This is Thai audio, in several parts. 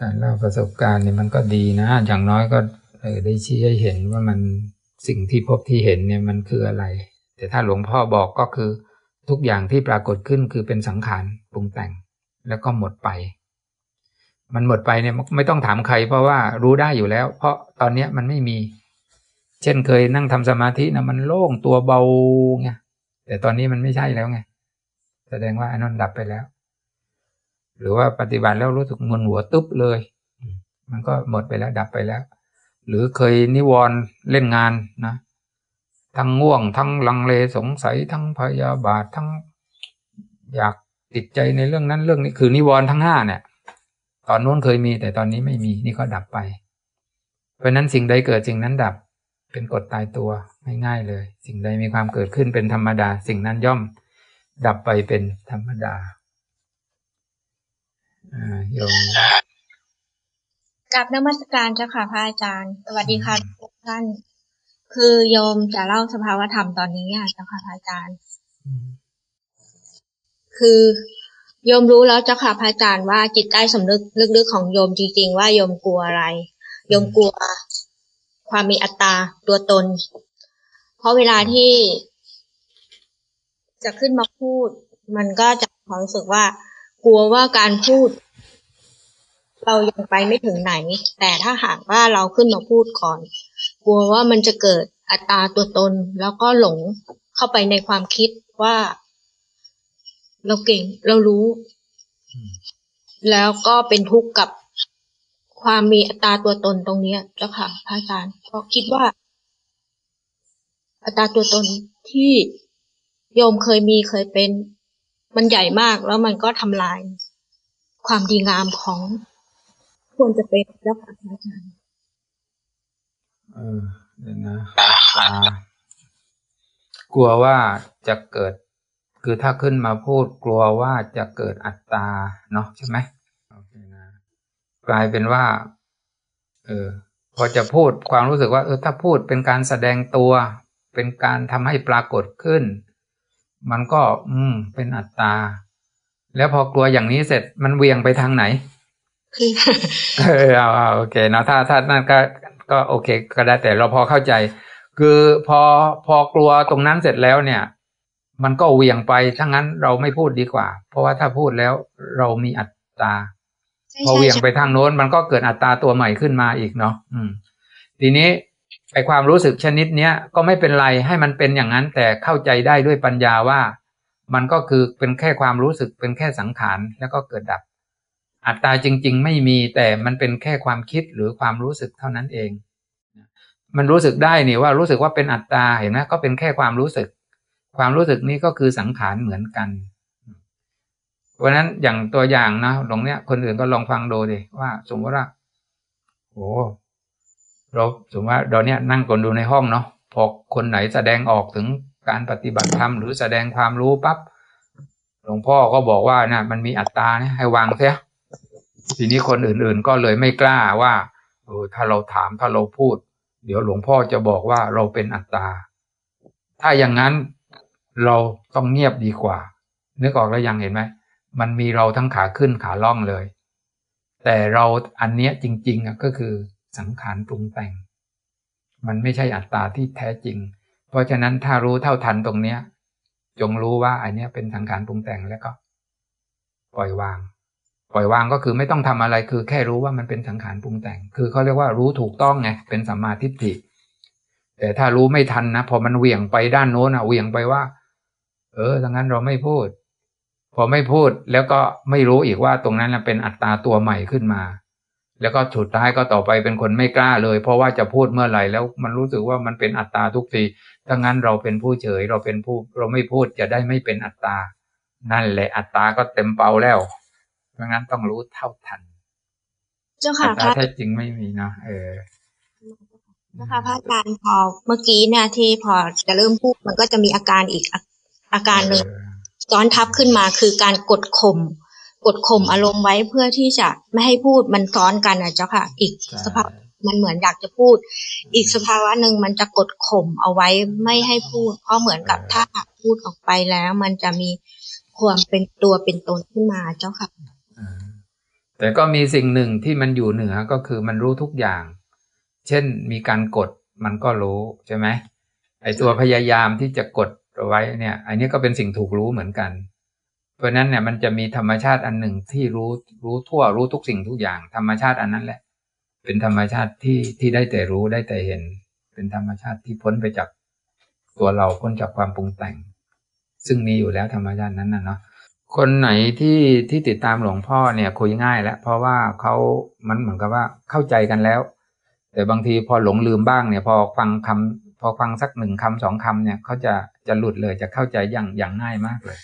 การเล่าประสบการณ์เนี่ยมันก็ดีนะ อย่างน้อยก็เออได้ชี้ให้เห็นว่ามันสิ่งที่พบที่เห็นเนี่ยมันคืออะไร แต่ถ้าหลวงพ่อบอกก็คือ ทุกอย่างที่ปรากฏขึ้นคือเป็นสังขารปรุงแต่ง แล้วก็หมดไป มันหมดไปเนี่ยไม่ต้องถามใคร เพราะว่ารู้ได้อยู่แล้ว เพราะตอนเนี้ยมันไม่มี เช่นเคยนั่งทำสมาธินะมันโล่งตัวเบาไงแต่ตอนนี้มันไม่ใช่แล้วไงแสดงว่าอนันดับไปแล้ว หรือว่าปฏิบัติแล้วรู้สึกมึนหัวตึ๊บเลย มันก็หมดไปแล้วดับไปแล้ว หรือเคยนิวรณ์เล่นงานนะ ทั้งง่วง ทั้งลังเลสงสัยทั้งพยาบาททั้งอยากติดใจในเรื่องนั้นเรื่องนี้คือนิวรณ์ทั้งห้าเนี่ย ตอนนู้นเคยมีแต่ตอนนี้ไม่มีนี่ก็ดับไป เพราะนั้นสิ่งใดเกิดสิ่งนั้นดับเป็นกฎตายตัวง่ายๆเลย สิ่งใดมีความเกิดขึ้นเป็นธรรมดา สิ่งนั้นย่อม ดับไปเป็นธรรมดา โยมกับนมัสการเจ้าค่ะพระอาจารย์ สวัสดีค่ะทุกท่าน คือโยมจะเล่าสภาวธรรมตอนนี้อะเจ้าค่ะพระอาจารย์ คือโยมรู้แล้วเจ้าค่ะพระอาจารย์ว่าจิตใต้สำนึกลึกๆของโยมจริง ๆ ว่าโยมกลัวอะไร โยมกลัว ความมีอัตตาตัวตน เพราะเวลาที่จะขึ้นมาพูด มันก็จะความรู้สึกว่า กลัวว่าการพูด เรายังไปไม่ถึงไหน แต่ถ้าหากว่าเราขึ้นมาพูดก่อน กลัวว่ามันจะเกิดอัตราตัวตน แล้วก็หลงเข้าไปในความคิดว่า เราเก่งเรารู้ แล้วก็เป็นทุกข์กับความมีอัตราตัวตนตรงนี้เจ้าค่ะพระอาจารย์เพราะคิดว่า อัตราตัวตนที่โยมเคยมีเคยเป็น มันใหญ่มากแล้วมันก็ทำลาย ความดีงามของควรจะเป็นแล้วค่ะอาจารย์เออเดี๋ยวนะกลัวว่าจะเกิด คือถ้าขึ้นมาพูดกลัวว่าจะเกิดอัตตาเนาะใช่ไหมโอเคนะกลายเป็นว่า เออ พอจะพูดความรู้สึกว่า เออ ถ้าพูดเป็นการแสดงตัว เป็นการทำให้ปรากฏขึ้น มันก็ อืม เป็นอัตตา แล้วพอกลัวอย่างนี้เสร็จมันเวียงไปทางไหนเออเอาเอาโอเคนะถ้าถ้านั่นก็ก็โอเค ก็ได้แต่เราพอเข้าใจ คือพอพอกลัวตรงนั้นเสร็จแล้วเนี่ย มันก็เวียงไปถ้างั้นเราไม่พูดดีกว่า เพราะว่าถ้าพูดแล้วเรามีอัตตาพอเวียงไปทางโน้น มันก็เกิดอัตตาตัวใหม่ขึ้นมาอีกเนาะอืม ทีนี้ ไอความรู้สึกชนิดเนี้ยก็ไม่เป็นไรให้มันเป็นอย่างนั้นแต่เข้าใจได้ด้วยปัญญาว่า มันก็คือเป็นแค่ความรู้สึกเป็นแค่สังขารแล้วก็เกิดดับ อัตตาจริง ๆ ไม่มีแต่มันเป็นแค่ความคิดหรือความรู้สึกเท่านั้นเอง มันรู้สึกได้นี่ว่ารู้สึกว่าเป็นอัตตาเห็นไหมก็เป็นแค่ความรู้สึก ความรู้สึกนี้ก็คือสังขารเหมือนกันเพราะนั้นอย่างตัวอย่างนะตรงเนี้ยคนอื่นก็ลองฟังดูดิว่า สมมติว่าโอ้ เราสมมติว่าเราเนี้ยนั่งกนดูในห้องเนาะพอคนไหนแสดงออกถึงการปฏิบัติธรรมหรือแสดงความรู้ปับ๊บหลวงพ่อก็บอกว่านะมันมีอัตตาเนี่ยให้วางเสียทีนี้คนอื่นๆก็เลยไม่กล้าว่าเออถ้าเราถามถ้าเราพูด เดี๋ยวหลวงพ่อจะบอกว่าเราเป็นอัตตา ถ้าอย่างนั้นเราต้องเงียบดีกว่า นึกออกแล้วยังเห็นไหมมันมีเราทั้งขาขึ้นขาล่องเลย แต่เราอันเนี้ยจริง ๆอะก็คือ สังขารปรุงแต่ง มันไม่ใช่อัตตาที่แท้จริง เพราะฉะนั้นถ้ารู้เท่าทันตรงเนี้ย จงรู้ว่าอันนี้เป็นสังขารปรุงแต่งแล้วก็ ปล่อยวาง ปล่อยวางก็คือไม่ต้องทำอะไรคือแค่รู้ว่ามันเป็นสังขารปรุงแต่ง คือเขาเรียกว่ารู้ถูกต้องไงเป็นสัมมาทิฏฐิแต่ถ้ารู้ไม่ทันนะพอมันเหวี่ยงไปด้านโน้นอะเหวี่ยงไปว่า เออดังนั้นเราไม่พูด พอไม่พูดแล้วก็ไม่รู้อีกว่าตรงนั้นเป็นอัตตาตัวใหม่ขึ้นมา แล้วก็สุดท้ายก็ต่อไปเป็นคนไม่กล้าเลย เพราะว่าจะพูดเมื่อไหร่แล้วมันรู้สึกว่ามันเป็นอัตตาทุกทีถ้างั้นเราเป็นผู้เฉยเราเป็นผู้เราไม่พูดจะได้ไม่เป็นอัตตา นั่นแหละอัตตาก็เต็มเป่าแล้วเพราะงั้นต้องรู้เท่าทัน เจ้าค่ะพระแท้จริงไม่มีนะเออนะคะพระอาจารย์พอเมื่อกี้เนี่ยที่พอจะเริ่มพูดมันก็จะมีอาการอีกอาการหนึ่งซ้อนทับขึ้นมาคือการกดข่ม กดข่มอารมณ์ไว้เพื่อที่จะไม่ให้พูดมันซ้อนกันนะเจ้าค่ะ อีกสภาพมันเหมือนอยากจะพูด อีกสภาวะหนึ่งมันจะกดข่มเอาไว้ไม่ให้พูด เพราะเหมือนกับถ้าพูดออกไปแล้ว มันจะมีความเป็นตัวเป็นตนขึ้นมาเจ้าค่ะแต่แต่ก็มีสิ่งหนึ่งที่มันอยู่เหนือก็คือมันรู้ทุกอย่าง เช่นมีการกดมันก็รู้ใช่ไหมไอตัวพยายามที่จะกดเอาไว้เนี่ย อันนี้ก็เป็นสิ่งถูกรู้เหมือนกันเพ ราะนั้นเนี่ยมันจะมีธรรมชาติอันหนึ่งที่รู้รู้ทั่วรู้ทุกสิ่งทุกอย่าง ธรรมชาติอันนั้นแหละ เป็นธรรมชาติที่ที่ได้แต่รู้ได้แต่เห็น เป็นธรรมชาติที่พ้นไปจากตัวเราพ้นจากความปรุงแต่ง ซึ่งมีอยู่แล้วธรรมชาตินั้นนะเนาะคนไหนที่ที่ติดตามหลวงพ่อเนี่ยคุยง่ายแล้วเพราะว่าเขามันเหมือนกับว่าเข้าใจกันแล้ว แต่บางทีพอหลงลืมบ้างเนี่ย พอฟังคำพอฟังสักหนึ่งคำสองคำเนี่ยเขาจะจะหลุดเลยจะเข้าใจอย่างอย่างง่ายมากเลย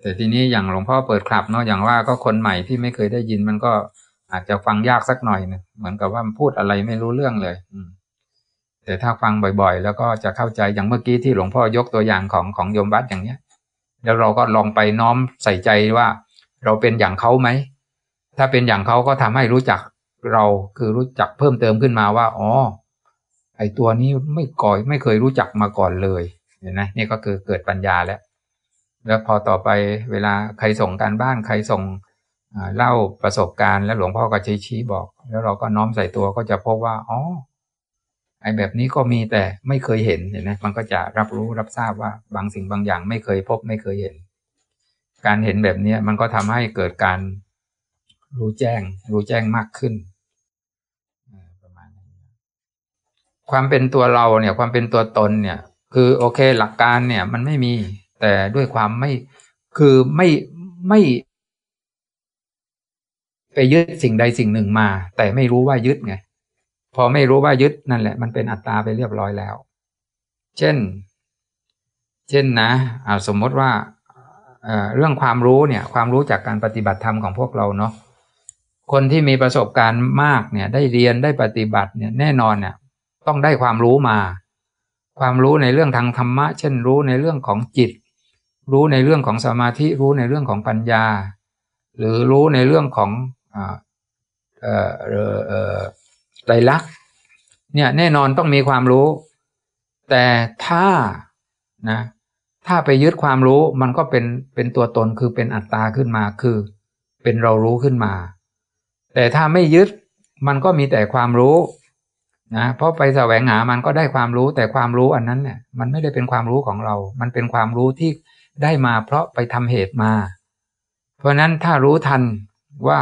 แต่ทีนี้อย่างหลวงพ่อเปิดคลับเนาะอย่างว่าก็คนใหม่ที่ไม่เคยได้ยินมันก็อาจจะฟังยากสักหน่อยนึงเหมือนกับว่าพูดอะไรไม่รู้เรื่องเลย อืมแต่ถ้าฟังบ่อยๆ แล้วก็จะเข้าใจอย่างเมื่อกี้ที่หลวงพ่อยกตัวอย่างของของโยมวัดอย่างเนี้ย แล้วเราก็ลองไปน้อมใส่ใจว่า เราเป็นอย่างเขาไหมถ้าเป็นอย่างเขาก็ทำให้รู้จักเราคือรู้จักเพิ่มเติมขึ้นมาว่าอ๋อไอตัวนี้ไม่ก่อยไม่เคยรู้จักมาก่อนเลยเห็นไหมนี่ก็คือเกิดปัญญาแล้ว แล้วพอต่อไปเวลาใครส่งการบ้านใครส่งเล่าประสบการณ์แล้วหลวงพ่อก็ชี้ชี้บอก แล้วเราก็น้อมใส่ตัวก็จะพบว่าอ๋อไอ้แบบนี้ก็มีแต่ไม่เคยเห็นเห็นไหมมันก็จะรับรู้รับทราบว่าบางสิ่งบางอย่างไม่เคยพบไม่เคยเห็น การเห็นแบบนี้มันก็ทำให้เกิดการรู้แจ้ง รู้แจ้งมากขึ้นประมาณนี้ความเป็นตัวเราเนี่ย ความเป็นตัวตนเนี่ย คือโอเคหลักการเนี่ย มันไม่มี แต่ด้วยความไม่คือไม่ไม่ไปยึดสิ่งใดสิ่งหนึ่งมา แต่ไม่รู้ว่ายึดไง พอไม่รู้ว่ายึดนั่นแหละ มันเป็นอัตตาไปเรียบร้อยแล้ว เช่น เช่นนะสมมติว่าเรื่องความรู้เนี่ย ความรู้จากการปฏิบัติธรรมของพวกเราเนาะคนที่มีประสบการณ์มากเนี่ย ได้เรียนได้ปฏิบัติเนี่ยแน่นอนเนี่ย ต้องได้ความรู้มา ความรู้ในเรื่องทางธรรมะ เช่นรู้ในเรื่องของจิต รู้ในเรื่องของสมาธิรู้ในเรื่องของปัญญา หรือรู้ในเรื่องของไตรลักษณ์เนี่ยแน่นอนต้องมีความรู้ แต่ถ้านะถ้าไปยึดความรู้มันก็เป็นเป็นตัวตนคือเป็นอัตตาขึ้นมาคือ เป็นเรารู้ขึ้นมา แต่ถ้าไม่ยึดมันก็มีแต่ความรู้นะเพราะไปแสวงหามันก็ได้ความรู้แต่ความรู้อันนั้นเนี่ยมันไม่ได้เป็นความรู้ของเรา มันเป็นความรู้ที่ ได้มาเพราะไปทำเหตุมา เพราะนั้นถ้ารู้ทันว่า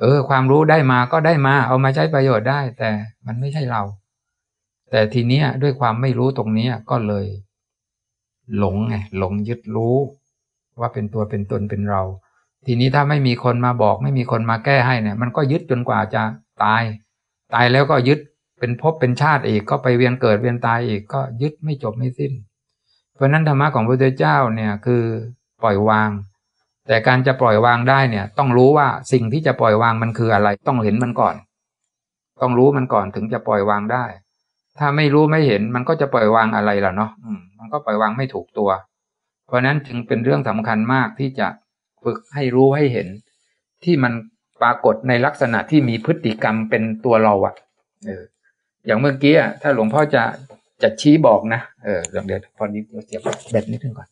เออ ความรู้ได้มาก็ได้มา เอามาใช้ประโยชน์ได้ แต่มันไม่ใช่เรา แต่ทีเนี้ยด้วยความไม่รู้ตรงนี้ก็เลย หลงไงหลงยึดรู้ ว่าเป็นตัวเป็นตนเป็นเรา ทีนี้ถ้าไม่มีคนมาบอก ไม่มีคนมาแก้ให้เนี่ย มันก็ยึดจนกว่าจะตาย ตายแล้วก็ยึดเป็นภพเป็นชาติอีกก็ไปเวียนเกิดเวียนตายอีกก็ยึดไม่จบไม่สิ้น เพราะนั้นธรรมะของพระพุทธเจ้าเนี่ยคือปล่อยวาง แต่การจะปล่อยวางได้เนี่ย ต้องรู้ว่าสิ่งที่จะปล่อยวางมันคืออะไร ต้องเห็นมันก่อน ต้องรู้มันก่อนถึงจะปล่อยวางได้ ถ้าไม่รู้ไม่เห็นมันก็จะปล่อยวางอะไรล่ะเนาะอืมมันก็ปล่อยวางไม่ถูกตัว เพราะนั้นจึงเป็นเรื่องสำคัญมากที่จะฝึกให้รู้ให้เห็น ที่มันปรากฏในลักษณะที่มีพฤติกรรมเป็นตัวเราอะเอออย่างเมื่อกี้ถ้าหลวงพ่อจะ จะชี้บอกนะ เออเดี๋ยวพอนี้เดี๋ยวเสียบแบตนิดนึงก่อน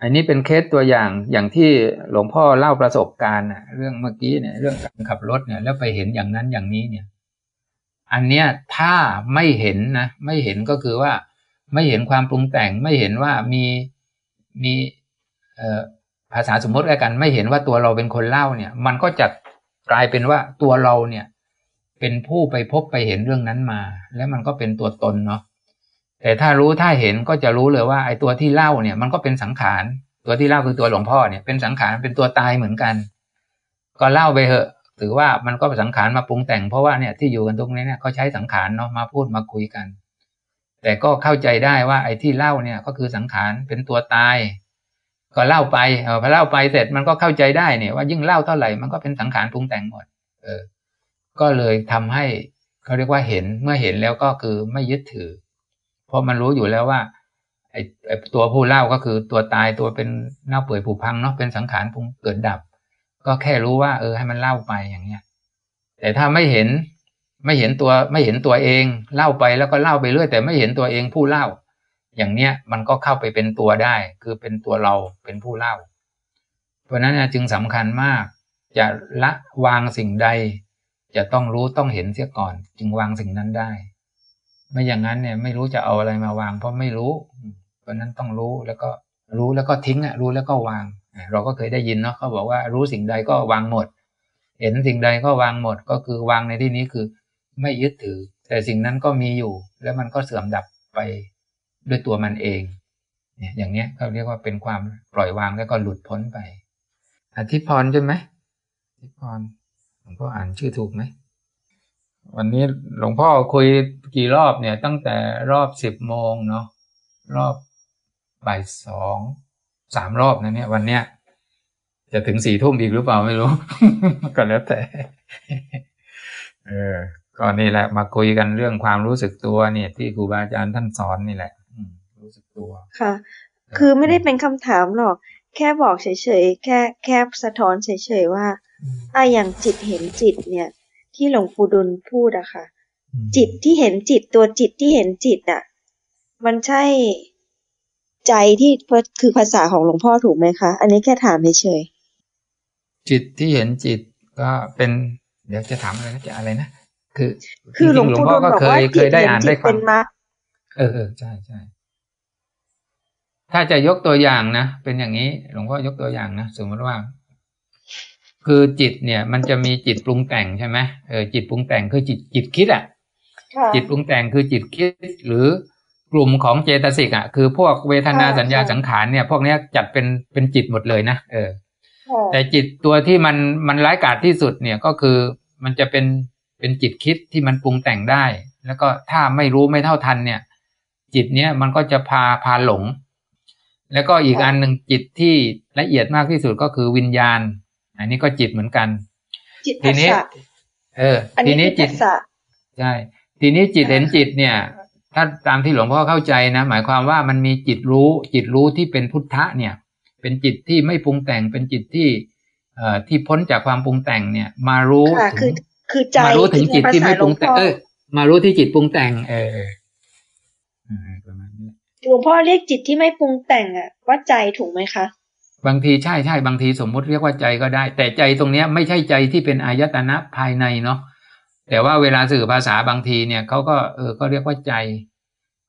อันนี้เป็นเคสตัวอย่างอย่างที่หลวงพ่อเล่าประสบการณ์เรื่องเมื่อกี้เนี่ย เรื่องการขับรถเนี่ย แล้วไปเห็นอย่างนั้นอย่างนี้เนี่ย อันเนี้ยถ้าไม่เห็นนะไม่เห็นก็คือว่า ไม่เห็นความปรุงแต่งไม่เห็นว่ามีมีเอ่อภาษาสมมติกัน ไม่เห็นว่าตัวเราเป็นคนเล่าเนี่ย มันก็จะกลายเป็นว่าตัวเราเนี่ย เป็นผู้ไปพบไปเห็นเรื่องนั้นมา แล้วมันก็เป็นตัวตนเนาะแต่ถ้ารู้ถ้าเห็นก็จะรู้เลยว่าไอ้ตัวที่เล่าเนี่ย มันก็เป็นสังขารตัวที่เล่าคือตัวหลวงพ่อเนี่ยเป็นสังขารเป็นตัวตายเหมือนกัน ก็เล่าไปเหอะถือว่ามันก็เป็นสังขารมาปรุงแต่งเพราะว่าเนี่ยที่อยู่กันตรงนี้เนี่ยเขาใช้สังขารเนาะมาพูดมาคุยกัน แต่ก็เข้าใจได้ว่าไอ้ที่เล่าเนี่ยก็คือสังขารเป็นตัวตาย ก็เล่าไปเออพอเล่าไปเสร็จมันก็เข้าใจได้เนี่ยว่ายิ่งเล่าเท่าไหร่มันก็เป็นสังขารปรุงแต่งหมด เออ ก็เลยทำให้เขาเรียกว่าเห็นเมื่อเห็นแล้วก็คือไม่ยึดถือ เพราะมันรู้อยู่แล้วว่าไอ้ตัวผู้เล่าก็คือตัวตายตัวเป็นเน่าเปื่อยผุพังเนาะเป็นสังขารพุงเกิดดับ ก็แค่รู้ว่า เออให้มันเล่าไปอย่างเงี้ยแต่ถ้าไม่เห็นไม่เห็นตัวไม่เห็นตัวเองเล่าไปแล้วก็เล่าไปเรื่อยแต่ไม่เห็นตัวเองผู้เล่า อย่างเนี้ยมันก็เข้าไปเป็นตัวได้ คือเป็นตัวเราเป็นผู้เล่า เพราะนั้นจึงสำคัญมาก จะละวางสิ่งใด จะต้องรู้ต้องเห็นเสียก่อน จึงวางสิ่งนั้นได้ ไม่อย่างนั้นเนี่ย ไม่รู้จะเอาอะไรมาวาง เพราะไม่รู้เพราะนั้นต้องรู้แล้วก็รู้แล้วก็ทิ้งอะรู้แล้วก็วาง เราก็เคยได้ยินเนาะเขาบอกว่ารู้สิ่งใดก็วางหมด เห็นสิ่งใดก็วางหมดก็คือวางในที่นี้คือ ไม่ยึดถือ แต่สิ่งนั้นก็มีอยู่ แล้วมันก็เสื่อมดับไปด้วยตัวมันเองเนี่ยอย่างเนี้ยเขาเรียกว่าเป็นความปล่อยวางแล้วก็หลุดพ้นไปอธิพรใช่ไหมอธิพร งพ่ออ่านชื่อถูกไหมวันนี้หลวงพ่อคุยกี่รอบเนี่ย ตั้งแต่รอบสิบโมงเนาะรอบบ่ายสองสามรอบนะเนี่ย วันเนี้ยจะถึงสี่ทุ่มอีกหรือเปล่าไม่รู้ ก็แล้วแต่ เออก็นี่แหละ มาคุยกันเรื่องความรู้สึกตัวเนี่ย ที่ครูบาอาจารย์ท่านสอนนี่แหละรู้สึกตัวค่ะ คือไม่ได้เป็นคำถามหรอก แค่บอกเฉยๆแค่แค่สะท้อนเฉยๆว่า อะอย่างจิตเห็นจิตเนี่ย ที่หลวงปู่ดุลพูดอะค่ะ จิตที่เห็นจิตตัวจิตที่เห็นจิตอะมันใช่ใจที่คือภาษาของหลวงพ่อถูกไหมคะ อันนี้แค่ถามเฉยๆจิตที่เห็นจิตก็เป็น เดี๋ยวจะถามอะไรนะจะอะไรนะคือ คือหลวงปู่ก็เคยเคยได้อ่านได้ฟังเออเออใช่ใช่ถ้าจะยกตัวอย่างนะเป็นอย่างนี้ หลวงพ่อยกตัวอย่างนะสมมติว่า คือจิตเนี่ย มันจะมีจิตปรุงแต่งใช่ไหมเออจิตปรุงแต่งคือจิตจิตคิดอะจิตปรุงแต่งคือจิตคิดหรือกลุ่มของเจตสิกอะคือพวกเวทนาสัญญาสังขารเนี่ยพวกนี้จัดเป็นเป็นจิตหมดเลยนะเออ แต่จิตตัวที่มันมันร้ายกาจที่สุดเนี่ยก็คือมันจะเป็นเป็นจิตคิดที่มันปรุงแต่งได้ แล้วก็ถ้าไม่รู้ไม่เท่าทันเนี่ย จิตเนี้ยมันก็จะพาพาหลง แล้วก็อีกอันหนึ่งจิตที่ละเอียดมากที่สุดก็คือวิญญาณ อันนี้ก็จิตเหมือนกันทีนี้ เออ ทีนี้จิตใช่ทีนี้จิตเห็นจิตเนี่ย ถ้าตามที่หลวงพ่อเข้าใจนะหมายความว่ามันมีจิตรู้ จิตรู้ที่เป็นพุทธะเนี่ย เป็นจิตที่ไม่ปรุงแต่งเป็นจิตที่ เอ่อที่พ้นจากความปรุงแต่งเนี่ย มารู้ถึงคือใจมารู้ถึงจิตที่ไม่ปรุงแต่งเออมารู้ที่จิตปรุงแต่ง เออประมาณนี้หลวงพ่อเรียกจิตที่ไม่ปรุงแต่งอะว่าใจถูกไหมคะ บางทีใช่ใช่บางทีสมมุติเรียกว่าใจก็ได้ แต่ใจตรงเนี้ยไม่ใช่ใจที่เป็นอายตนะภายในเนาะแต่ว่าเวลาสื่อภาษาบางทีเนี่ยเขาก็เออก็เรียกว่าใจ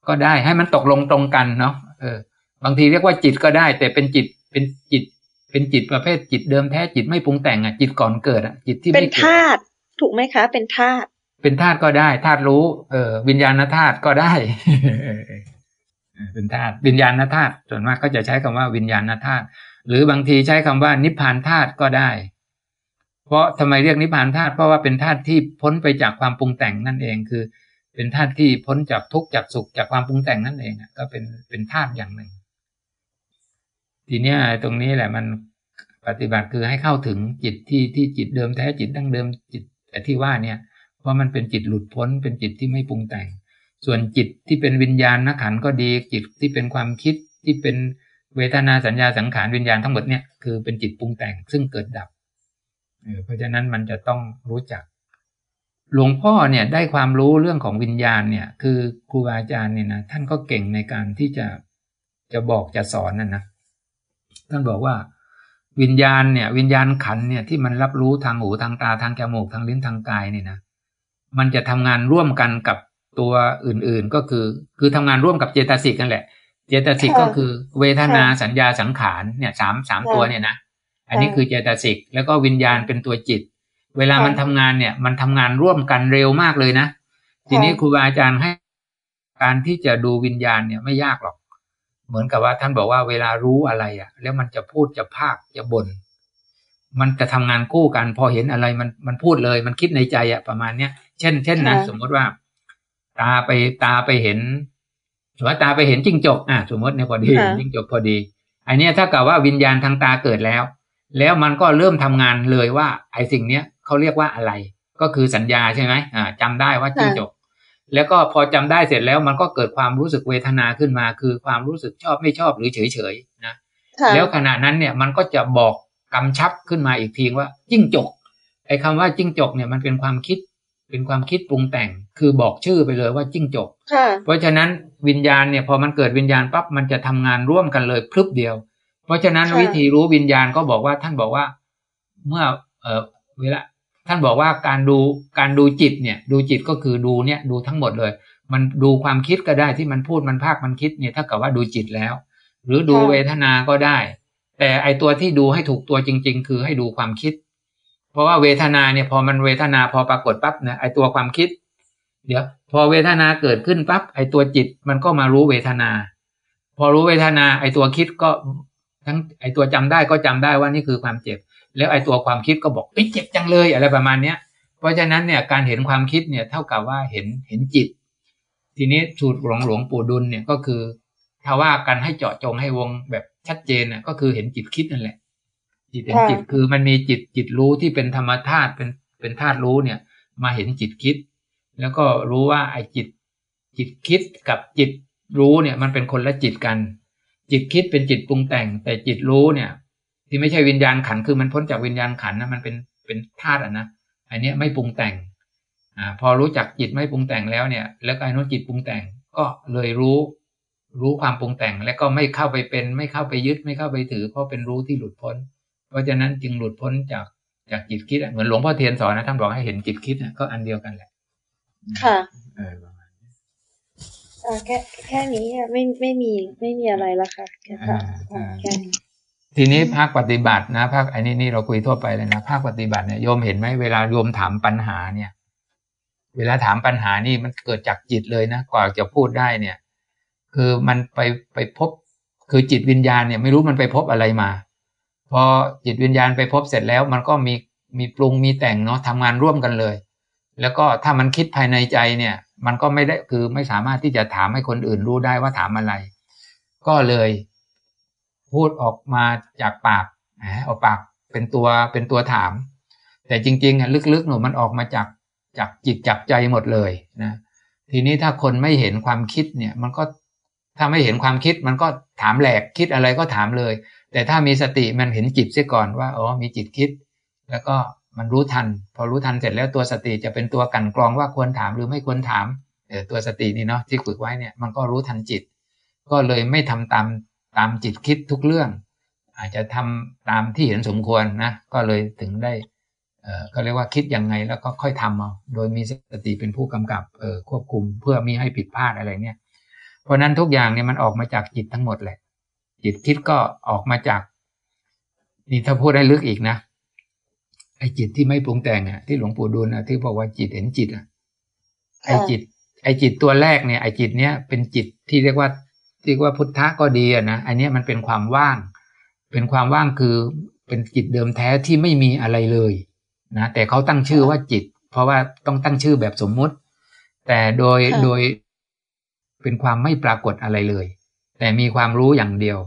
ก็ได้ให้มันตกลงตรงกันเนาะเออบางทีเรียกว่าจิตก็ได้ แต่เป็นจิตเป็นจิต เป็นจิตประเภทจิตเดิมแท้จิตไม่ปรุงแต่งอะจิตก่อนเกิดอะจิตที่เป็นธาตุถูกไหมคะ เป็นธาตุเป็นธาตุก็ได้ธาตุรู้เออวิญญาณธาตุก็ได้เป็นธาตุวิญญาณธาตุส่วนมากก็จะใช้คำว่าวิญญาณธาตุ หรือบางทีใช้คำว่านิพพานธาตุก็ได้ เพราะทำไมเรียกนิพพานธาตุเพราะว่าเป็นธาตุที่พ้นไปจากความปรุงแต่งนั่นเองคือ เป็นธาตุที่พ้นจากทุกข์จากสุขจากความปรุงแต่งนั่นเองก็เป็นเป็นธาตุอย่างหนึ่ง ทีนี้ตรงนี้แหละมันปฏิบัติคือให้เข้าถึงจิตที่ที่จิตเดิมแท้จิตดั้งเดิมจิตแต่ที่ว่าเนี่ยเพรามันเป็นจิตหลุดพ้นเป็นจิตที่ไม่ปรุงแต่ง ส่วนจิตที่เป็นวิญญาณนักขันก็ดีจิตที่เป็นความคิดที่เป็น เวทนาสัญญาสังขารวิญญาณทั้งหมดเนี่ยคือเป็นจิตปรุงแต่งซึ่งเกิดดับเพราะฉะนั้นมันจะต้องรู้จัก หลวงพ่อเนี่ยได้ความรู้เรื่องของวิญญาณเนี่ย คือครูบาอาจารย์เนี่ยนะท่านก็เก่งในการที่จะจะบอกจะสอนนั่นนะท่านบอกว่าวิญญาณเนี่ย วิญญาณขันเนี่ยที่มันรับรู้ทางหูทางตาทางจมูกทางลิ้นทางกายเนี่ยนะมันจะทำงานร่วมกันกับตัวอื่นๆ ก็คือ คือทำงานร่วมกับเจตสิกนั่นแหละ เจตสิกก็คือเวทนาสัญญาสังขารเนี่ยสามสามตัวเนี่ยนะอันนี้คือเจตสิกแล้วก็วิญญาณเป็นตัวจิต เวลามันทำงานเนี่ย มันทำงานร่วมกันเร็วมากเลยนะทีนี้ครูบาอาจารย์ให้การที่จะดูวิญญาณเนี่ยไม่ยากหรอก เหมือนกับว่าท่านบอกว่าเวลารู้อะไรอะ แล้วมันจะพูดจะภาคจะบน่นมันจะทำงานคู่กัน พอเห็นอะไรมันมันพูดเลย มันคิดในใจอะประมาณเนี้ยเช่น เช่นนะสมมติว่า ตาไปตาไปเห็น สมมติตาไปเห็นจิ้งจกอะสมมติเนี่ยพอดีจิ้งจกพอดี อันนี้ถ้ากับว่าวิญญาณทางตาเกิดแล้ว แล้วมันก็เริ่มทำงานเลยว่า ไอ้สิ่งเนี้ยเขาเรียกว่าอะไร ก็คือสัญญาใช่ไหมอ่าจำได้ว่าจิ้งจก แล้วก็พอจำได้เสร็จแล้วมันก็เกิดความรู้สึกเวทนาขึ้นมา คือความรู้สึกชอบไม่ชอบหรือเฉยเฉยนะแล้วขณะนั้นเนี่ยมันก็จะบอกกำชับขึ้นมาอีกทีว่าจิ้งจกไอ้คาว่าจิ้งจกเนี่ยมันเป็นความคิด เป็นความคิดปรุงแต่ง คือบอกชื่อไปเลยว่าจิ้งจกเพราะฉะนั้นวิญญาณเนี่ยพอมันเกิดวิญญาณปั๊บมันจะทำงานร่วมกันเลยพลึบเดียว เพราะฉะนั้นค่ะวิธีรู้วิญญาณก็บอกว่าท่านบอกว่า เมื่อเออเวลาท่านบอกว่าการดูการดูจิตเนี่ย ดูจิตก็คือดูเนี่ยดูทั้งหมดเลย มันดูความคิดก็ได้ที่มันพูดมันภาคมันคิดเนี่ยถ้ากับว่าดูจิตแล้ว หรือดูเวทนาก็ได้ แต่ไอตัวที่ดูให้ถูกตัวจริง ๆ คือให้ดูความคิด เพราะว่าเวทนาเนี่ยพอมันเวทนาพอปรากฏปั๊บเนี่ยไอตัวความคิด เดี๋ยว พอเวทนาเกิดขึ้นปั๊บไอตัวจิตมันก็มารู้เวทนา พอรู้เวทนาไอตัวคิดก็ทั้งไอตัวจำได้ก็จำได้ว่านี่คือความเจ็บ แล้วไอตัวความคิดก็บอกเอ้ยเจ็บจังเลยอะไรประมาณเนี้ย เพราะฉะนั้นเนี่ยการเห็นความคิดเนี่ยเท่ากับว่าเห็นเห็นจิต ทีนี้สูตรหลวงหลวงปู่ดุลเนี่ยก็คือถ้าว่ากันให้เจาะจงให้วงแบบชัดเจนน่ะก็คือเห็นจิตคิดนั่นแหละ จิตเห็นจิตคือมันมีจิตจิตรู้ที่เป็นธรรมธาตุเป็นเป็นธาตุรู้เนี่ย มาเห็นจิตคิด แล้วก็รู้ว่าไอ้จิต จิตคิดกับจิตรู้เนี่ย มันเป็นคนละจิตกัน จิตคิดเป็นจิตปรุงแต่ง แต่จิตรู้เนี่ย ที่ไม่ใช่วิญญาณขันธ์คือมันพ้นจากวิญญาณขันธ์นะมันเป็นเป็นธาตุอะนะอันเนี้ยไม่ปรุงแต่งอ่าพอรู้จักจิตไม่ปรุงแต่งแล้วเนี่ย แล้วก็ไอ้นู้นจิตปรุงแต่งก็เลยรู้รู้ความปรุงแต่ง แล้วก็ไม่เข้าไปเป็น ไม่เข้าไปยึดไม่เข้าไปถือ เพราะเป็นรู้ที่หลุดพ้น เพราะฉะนั้นจึงหลุดพ้นจากจากจิตคิดอะเหมือนหลวงพ่อเทียนสอนนะท่านบอกให้เห็นจิตคิดอะก็อันเดียวกันแหละ ค่ะเออประมาณนี้อ่าแค่แค่นี้อะไม่ไม่มีไม่มีอะไรละค่ะแค่ถามอ่าแค่นี้ทีนี้ภาคปฏิบัตินะภาคอันนี้นี่เราคุยทั่วไปเลยนะภาคปฏิบัติเนี่ยโยมเห็นไหมเวลาโยมถามปัญหาเนี่ย เวลาถามปัญหานี่มันเกิดจากจิตเลยนะกว่าจะพูดได้เนี่ย คือมันไปไปพบ คือจิตวิญญาณเนี่ย ไม่รู้มันไปพบอะไรมา พอจิตวิญญาณไปพบเสร็จแล้ว มันก็มีมีปรุงมีแต่งเนาะทำงานร่วมกันเลย แล้วก็ถ้ามันคิดภายในใจเนี่ย มันก็ไม่ได้คือไม่สามารถที่จะถามให้คนอื่นรู้ได้ว่าถามอะไร ก็เลยพูดออกมาจากปากเอาปากเป็นตัวเป็นตัวถาม แต่จริงๆอะลึกๆหนูมันออกมาจากจากจิตจากใจหมดเลยนะทีนี้ถ้าคนไม่เห็นความคิดเนี่ย มันก็ถ้าไม่เห็นความคิดมันก็ถามแหลกคิดอะไรก็ถามเลย แต่ถ้ามีสติมันเห็นจิตเสียก่อนว่าอ๋อมีจิตคิด แล้วก็มันรู้ทัน พอรู้ทันเสร็จแล้วตัวสติจะเป็นตัวกันกรองว่าควรถามหรือไม่ควรถามเออตัวสตินี่เนาะที่ฝึกไว้เนี่ยมันก็รู้ทันจิต ก็เลยไม่ทำตามตามจิตคิดทุกเรื่อง อาจจะทำตามที่เห็นสมควรนะก็เลยถึงได้เออก็เรียกว่าคิดยังไงแล้วก็ค่อยทำเอาโดยมีสติเป็นผู้กำกับเออควบคุมเพื่อไม่ให้ผิดพลาดอะไรเนี่ย เพราะนั้นทุกอย่างเนี่ยมันออกมาจากจิตทั้งหมดแหละ จิตคิดก็ออกมาจาก นี่ถ้าพูดได้ลึกอีกนะไอ้จิตที่ไม่ปรุงแต่งอะ ที่หลวงปู่ดูลนะที่บอกว่าจิตเห็นจิตอะไอ้จิต ไอ้จิตตัวแรกเนี่ยไอ้จิตเนี้ยเป็นจิตที่เรียกว่าเรียกว่าพุทธะก็ดีอะนะอันเนี้ยมันเป็นความว่าง เป็นความว่างคือเป็นจิตเดิมแท้ที่ไม่มีอะไรเลยนะแต่เขาตั้งชื่อว่าจิต เพราะว่าต้องตั้งชื่อแบบสมมุติ แต่โดยค่ะโดยเป็นความไม่ปรากฏอะไรเลย แต่มีความรู้อย่างเดียว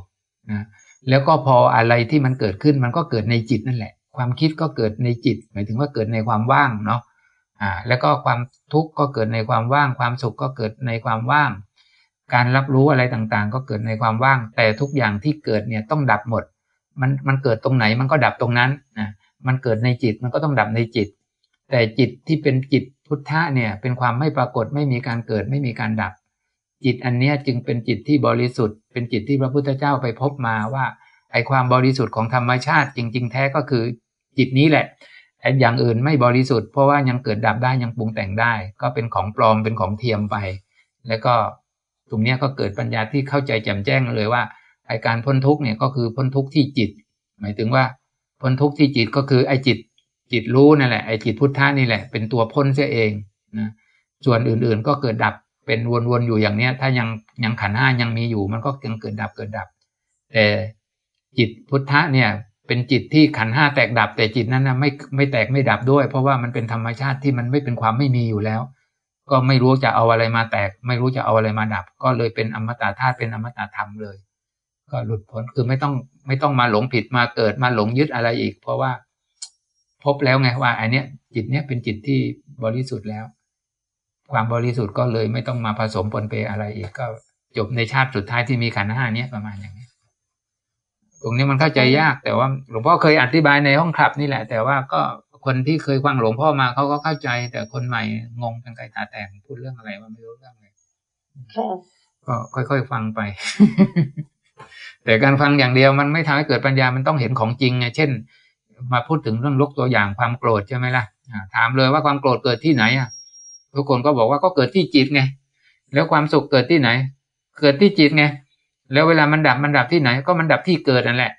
นะแล้วก็พออะไรที่มันเกิดขึ้นมันก็เกิดในจิตนั่นแหละ ความคิดก็เกิดในจิต หมายถึงว่าเกิดในความว่างเนาะอ่าแล้วก็ความทุกข์ก็เกิดในความว่าง ความสุขก็เกิดในความว่าง การรับรู้อะไรต่างๆ ก็เกิดในความว่าง แต่ทุกอย่างที่เกิดเนี่ยต้องดับหมด มันมันเกิดตรงไหนมันก็ดับตรงนั้นนะมันเกิดในจิตมันก็ต้องดับในจิต แต่จิตที่เป็นจิตพุทธะเนี่ยเป็นความไม่ปรากฏไม่มีการเกิดไม่มีการดับ จิตอันเนี้ยจึงเป็นจิตที่บริสุทธิ์ เป็นจิตที่พระพุทธเจ้าไปพบมาว่าไอความบริสุทธิ์ของธรรมชาติจริง ๆ แท้ก็คือจิตนี้แหละไออย่างอื่นไม่บริสุทธิ์เพราะว่ายังเกิดดับได้ยังปรุงแต่งได้ ก็เป็นของปลอมเป็นของเทียมไป แล้วก็ตรงเนี้ยก็เกิดปัญญาที่เข้าใจแจ่มแจ้งเลยว่าไอการพ้นทุกข์เนี่ยก็คือพ้นทุกข์ที่จิต หมายถึงว่าพ้นทุกข์ที่จิตก็คือไอจิต จิตรู้นั่นแหละไอจิตพุทธะนี่แหละเป็นตัวพ้นเสียเองนะส่วนอื่นๆก็เกิดดับ เป็นวนๆอยู่อย่างเนี้ย ถ้ายังยังขันห้ายังมีอยู่ มันก็ยังเกิดดับเกิดดับ แต่จิตพุทธะเนี่ย เป็นจิตที่ขันห้าแตกดับ แต่จิตนั้นนะไม่ไม่แตกไม่ดับด้วย เพราะว่ามันเป็นธรรมชาติที่มันไม่เป็นความไม่มีอยู่แล้ว ก็ไม่รู้จะเอาอะไรมาแตก ไม่รู้จะเอาอะไรมาดับ ก็เลยเป็นอมตะธาตุเป็นอมตะธรรมเลย ก็หลุดพ้นคือไม่ต้องไม่ต้องมาหลงผิดมาเกิดมาหลงยึดอะไรอีก เพราะว่าพบแล้วไงว่าอันเนี้ยจิตเนี้ยเป็นจิตที่บริสุทธิ์แล้ว ความบริสุทธิ์ก็เลยไม่ต้องมาผสมปนเปอะไรอีกก็จบในชาติสุดท้ายที่มีขันห้าเนี้ยประมาณอย่างนี้ตรงนี้มันเข้าใจยาก แต่ว่าหลวงพ่อเคยอธิบายในห้องคลับนี่แหละ แต่ว่าก็คนที่เคยฟังหลวงพ่อมาเขาก็เข้าใจ แต่คนใหม่งงกันไกลตาแตกพูดเรื่องอะไรว่าไม่รู้เรื่องเลยก็ค่อยๆฟังไป แต่การฟังอย่างเดียวมันไม่ทำให้เกิดปัญญามันต้องเห็นของจริงไงเช่น มาพูดถึงเรื่องลกตัวอย่างความโกรธใช่ไหมล่ะถามเลยว่าความโกรธเกิดที่ไหนอะ ทุกคนก็บอกว่าก็เกิดที่จิตไง แล้วความสุขเกิดที่ไหน เกิดที่จิตไง แล้วเวลามันดับมันดับที่ไหน ก็มันดับที่เกิดนั่นแหละ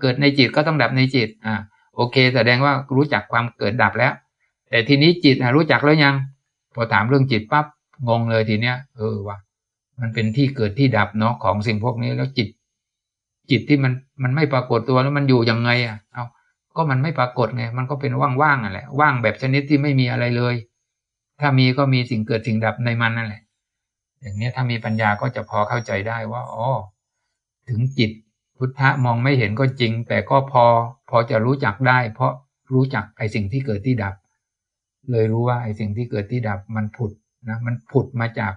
เกิดในจิตก็ต้องดับในจิต อ่า โอเค แสดงว่ารู้จักความเกิดดับแล้ว แต่ทีนี้จิตรู้จักแล้วยัง พอถามเรื่องจิตปั๊บงงเลยทีเนี้ย เออว่ะมันเป็นที่เกิดที่ดับเนาะของสิ่งพวกนี้แล้วจิต จิตที่มันมันไม่ปรากฏตัวแล้วมันอยู่ยังไงอะ เอาก็มันไม่ปรากฏไง มันก็เป็นว่างๆอะแหละ ว่างแบบชนิดที่ไม่มีอะไรเลย ถ้ามีก็มีสิ่งเกิดสิ่งดับในมันนั่นแหละ อย่างนี้ถ้ามีปัญญาก็จะพอเข้าใจได้ว่าอ๋อถึงจิตพุทธะมองไม่เห็นก็จริง แต่ก็พอพอจะรู้จักได้ เพราะรู้จักไอ้สิ่งที่เกิดที่ดับ เลยรู้ว่าไอ้สิ่งที่เกิดที่ดับมันผุดนะมันผุดมาจาก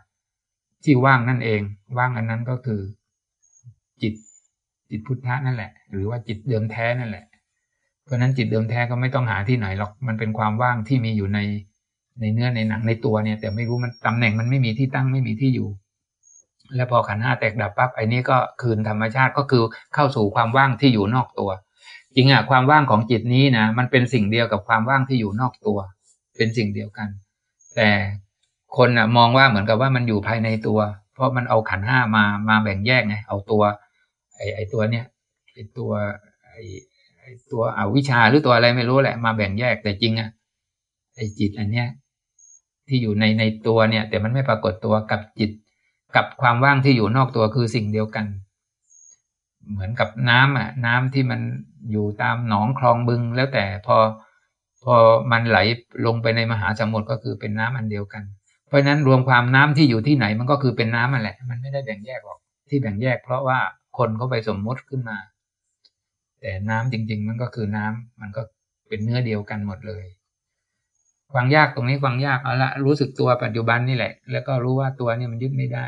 ที่ว่างนั่นเอง ว่างอันนั้นก็คือ จิตจิตพุทธะนั่นแหละ หรือว่าจิตเดิมแท้นั่นแหละ เพราะนั้นจิตเดิมแท้ก็ไม่ต้องหาที่ไหนหรอกมันเป็นความว่างที่มีอยู่ใน ในเนื้อในหนังในตัวเนี่ย แต่ไม่รู้มันตำแหน่งมันไม่มีที่ตั้งไม่มีที่อยู่ แล้วพอขันห้าแตกดับปั๊บไอ้นี้ก็คืนธรรมชาติก็คือเข้าสู่ความว่างที่อยู่นอกตัว จริงอะความว่างของจิตนี้นะมันเป็นสิ่งเดียวกับความว่างที่อยู่นอกตัว เป็นสิ่งเดียวกัน แต่คนอะมองว่าเหมือนกับว่ามันอยู่ภายในตัว เพราะมันเอาขันห้ามามาแบ่งแยกไงเอาตัว ไอ้ไอ้ตัวเนี้ยไอ้ตัวไอ้ไอ้ตัวอวิชชาหรือตัวอะไรไม่รู้แหละมาแบ่งแยกแต่จริงอะไอ้จิตอันเนี้ย ที่อยู่ในในตัวเนี่ย แต่มันไม่ปรากฏตัวกับจิต กับความว่างที่อยู่นอกตัวคือสิ่งเดียวกัน เหมือนกับน้ำอะ น้ำที่มันอยู่ตามหนองคลองบึง แล้วแต่พอพอมันไหลลงไปในมหาสมุทรก็คือเป็นน้ำอันเดียวกัน เพราะฉะนั้นรวมความน้ำที่อยู่ที่ไหนมันก็คือเป็นน้ำมันแหละ มันไม่ได้แบ่งแยกหรอกที่แบ่งแยก เพราะว่าคนเขาไปสมมติขึ้นมา แต่น้ำจริง ๆ มันก็คือน้ำมันก็เป็นเนื้อเดียวกันหมดเลย ฟังยากตรงนี้ฟังยากเอาละรู้สึกตัวปัจจุบันนี่แหละ แล้วก็รู้ว่าตัวนี่มันยึดไม่ได้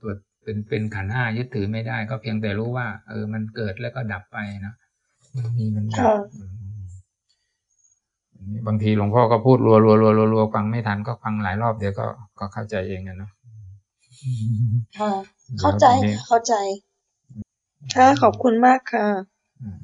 ตัวเป็นเป็นขันห้ายึดถือไม่ได้ ก็เพียงแต่รู้ว่า เออ มันเกิดแล้วก็ดับไปนะมันมีมันดับบางทีหลวงพ่อก็พูดรัวรัวรัวรัวรัวฟังไม่ทันก็ฟังหลายรอบเดี๋ยวก็ก็เข้าใจเองนะเนาะค่ะเข้าใจเข้าใจค่ะขอบคุณมากค่ะอืม